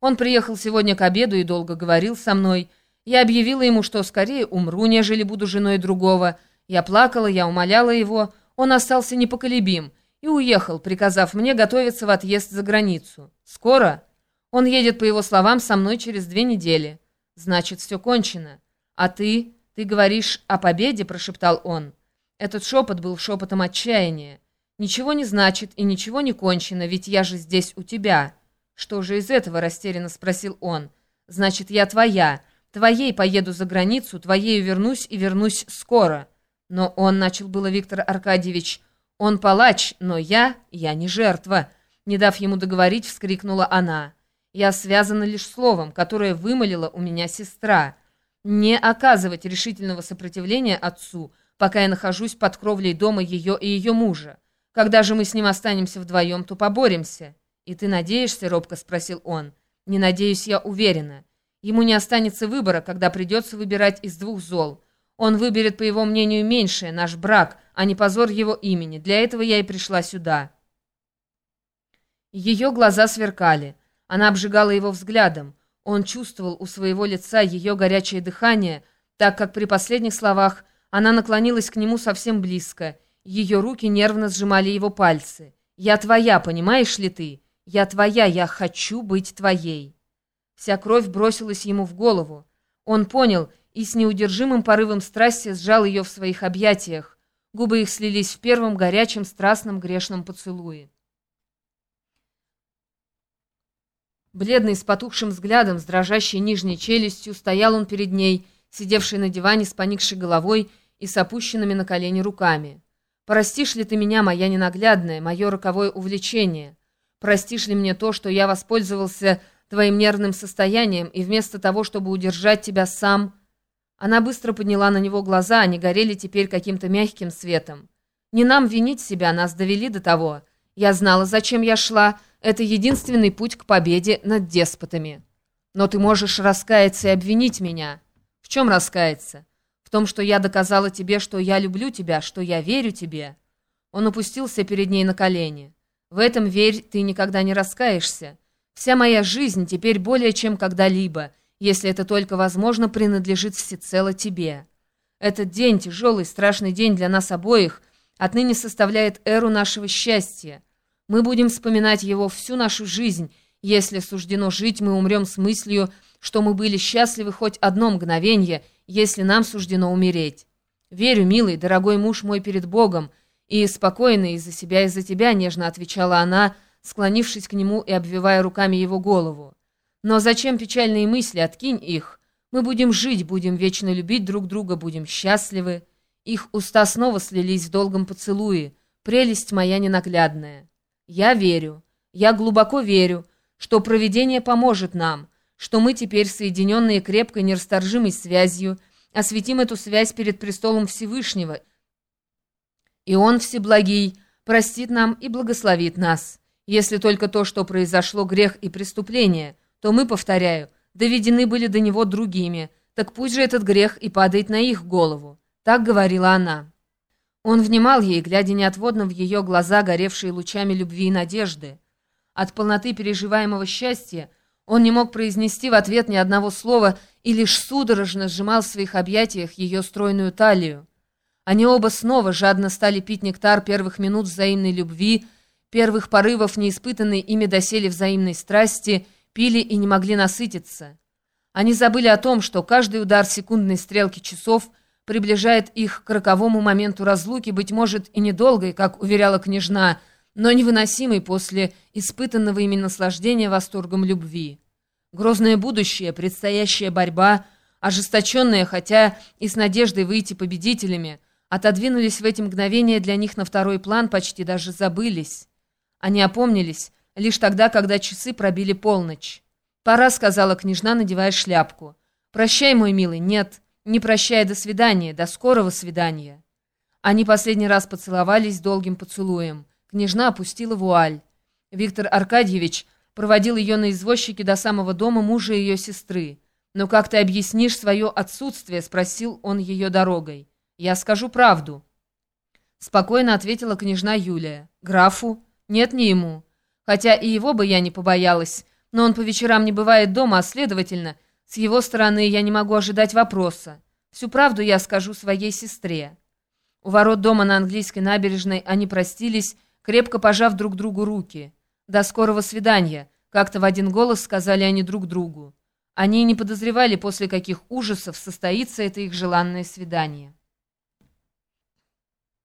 Он приехал сегодня к обеду и долго говорил со мной. Я объявила ему, что скорее умру, нежели буду женой другого. Я плакала, я умоляла его. Он остался непоколебим и уехал, приказав мне готовиться в отъезд за границу. Скоро? Он едет, по его словам, со мной через две недели. Значит, все кончено. А ты? Ты говоришь о победе, прошептал он. Этот шепот был шепотом отчаяния. «Ничего не значит и ничего не кончено, ведь я же здесь у тебя». «Что же из этого?» — растерянно спросил он. «Значит, я твоя. Твоей поеду за границу, твоею вернусь и вернусь скоро». Но он, начал было Виктор Аркадьевич, он палач, но я, я не жертва. Не дав ему договорить, вскрикнула она. Я связана лишь словом, которое вымолила у меня сестра. Не оказывать решительного сопротивления отцу, пока я нахожусь под кровлей дома ее и ее мужа. Когда же мы с ним останемся вдвоем, то поборемся. «И ты надеешься?» — робко спросил он. «Не надеюсь, я уверена. Ему не останется выбора, когда придется выбирать из двух зол. Он выберет, по его мнению, меньшее, наш брак, а не позор его имени. Для этого я и пришла сюда». Ее глаза сверкали. Она обжигала его взглядом. Он чувствовал у своего лица ее горячее дыхание, так как при последних словах она наклонилась к нему совсем близко. Ее руки нервно сжимали его пальцы. «Я твоя, понимаешь ли ты? Я твоя, я хочу быть твоей». Вся кровь бросилась ему в голову. Он понял и с неудержимым порывом страсти сжал ее в своих объятиях. Губы их слились в первом горячем, страстном, грешном поцелуе. Бледный, с потухшим взглядом, с дрожащей нижней челюстью, стоял он перед ней, сидевший на диване с поникшей головой и с опущенными на колени руками. «Простишь ли ты меня, моя ненаглядная, мое роковое увлечение?» Простишь ли мне то, что я воспользовался твоим нервным состоянием и вместо того, чтобы удержать тебя сам...» Она быстро подняла на него глаза, они горели теперь каким-то мягким светом. «Не нам винить себя, нас довели до того. Я знала, зачем я шла. Это единственный путь к победе над деспотами. Но ты можешь раскаяться и обвинить меня. В чем раскаяться? В том, что я доказала тебе, что я люблю тебя, что я верю тебе». Он опустился перед ней на колени. В этом, верь, ты никогда не раскаешься. Вся моя жизнь теперь более чем когда-либо, если это только возможно, принадлежит всецело тебе. Этот день, тяжелый, страшный день для нас обоих, отныне составляет эру нашего счастья. Мы будем вспоминать его всю нашу жизнь. Если суждено жить, мы умрем с мыслью, что мы были счастливы хоть одно мгновение, если нам суждено умереть. Верю, милый, дорогой муж мой перед Богом, «И спокойно из-за себя, из-за тебя», — нежно отвечала она, склонившись к нему и обвивая руками его голову. «Но зачем печальные мысли? Откинь их. Мы будем жить, будем вечно любить друг друга, будем счастливы». Их уста снова слились в долгом поцелуе. «Прелесть моя ненаглядная». «Я верю, я глубоко верю, что провидение поможет нам, что мы теперь, соединенные крепкой нерасторжимой связью, осветим эту связь перед престолом Всевышнего» И Он, Всеблагий, простит нам и благословит нас. Если только то, что произошло, грех и преступление, то мы, повторяю, доведены были до него другими, так пусть же этот грех и падает на их голову. Так говорила она. Он внимал ей, глядя неотводно в ее глаза, горевшие лучами любви и надежды. От полноты переживаемого счастья он не мог произнести в ответ ни одного слова и лишь судорожно сжимал в своих объятиях ее стройную талию. Они оба снова жадно стали пить нектар первых минут взаимной любви, первых порывов, неиспытанной ими доселе взаимной страсти, пили и не могли насытиться. Они забыли о том, что каждый удар секундной стрелки часов приближает их к роковому моменту разлуки, быть может, и недолгой, как уверяла княжна, но невыносимой после испытанного ими наслаждения восторгом любви. Грозное будущее, предстоящая борьба, ожесточенная, хотя и с надеждой выйти победителями – отодвинулись в эти мгновения для них на второй план, почти даже забылись. Они опомнились лишь тогда, когда часы пробили полночь. «Пора», — сказала княжна, надевая шляпку. «Прощай, мой милый, нет, не прощай, до свидания, до скорого свидания». Они последний раз поцеловались долгим поцелуем. Княжна опустила вуаль. Виктор Аркадьевич проводил ее на извозчике до самого дома мужа ее сестры. «Но как ты объяснишь свое отсутствие?» — спросил он ее дорогой. «Я скажу правду», — спокойно ответила княжна Юлия. «Графу? Нет, не ему. Хотя и его бы я не побоялась. но он по вечерам не бывает дома, а следовательно, с его стороны я не могу ожидать вопроса. Всю правду я скажу своей сестре». У ворот дома на английской набережной они простились, крепко пожав друг другу руки. «До скорого свидания», — как-то в один голос сказали они друг другу. Они не подозревали, после каких ужасов состоится это их желанное свидание.